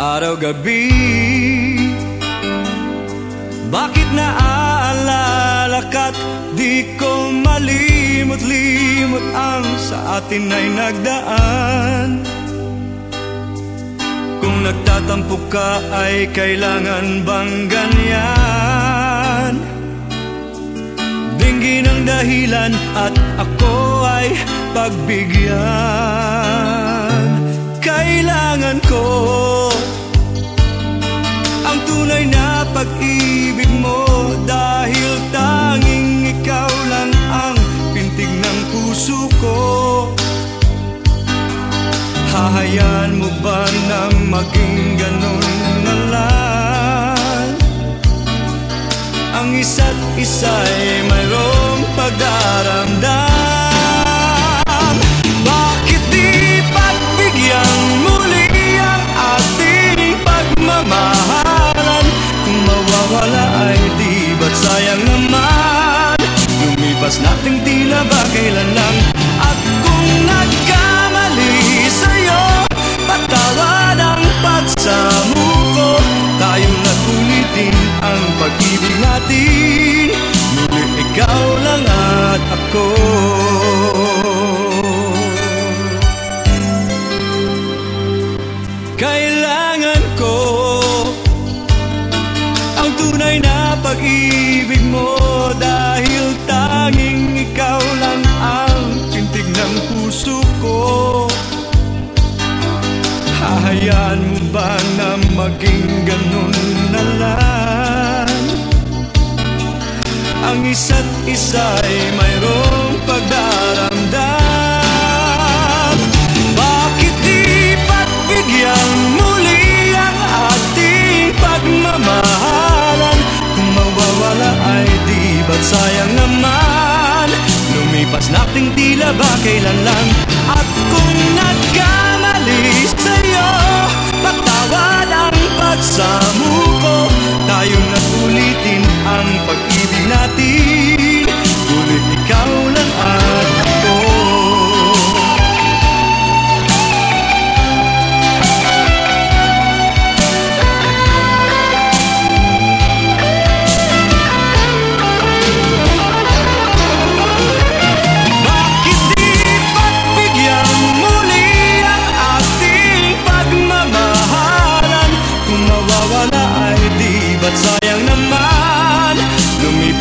araw-gabi Bakit naaalala ka't di ko malimot-limot ang sa atin ay nagdaan? Kung nagtatampo ka ay kailangan bang ganyan? Dinggin ang dahilan at ako ay pagbigyan. Kailangan ko pag-ibig mo Dahil tanging ikaw lang ang pintig ng puso ko. Hahayaan mo ba na maging ganun na lang? Ang isa't isa'y mayroong pagdaramdam mawawala ay di ba't sayang naman? Lumipas nating tila ba kailan lang? At kung nagkamali sa'yo Patawad ang pagsamo ko. Tayong nagulitin ang pag-ibig natin. Muli ikaw lang at ako tunay na pag-ibig mo. Dahil tanging ikaw lang ang pintig ng puso ko. Hahayaan mo ba na maging ganun na lang? Ang isa't isa'y mayroong ba kailan lang At kung nagkamali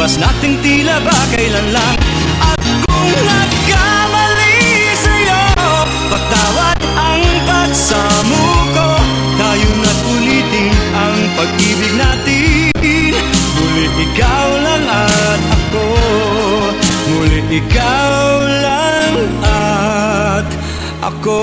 Lumipas nating tila ba kailan lang At kung nagkamali sa'yo Patawad ang pagsamo ko. Tayo na't ulitin ang pag-ibig natin. Muli ikaw lang at ako. Muli ikaw lang at ako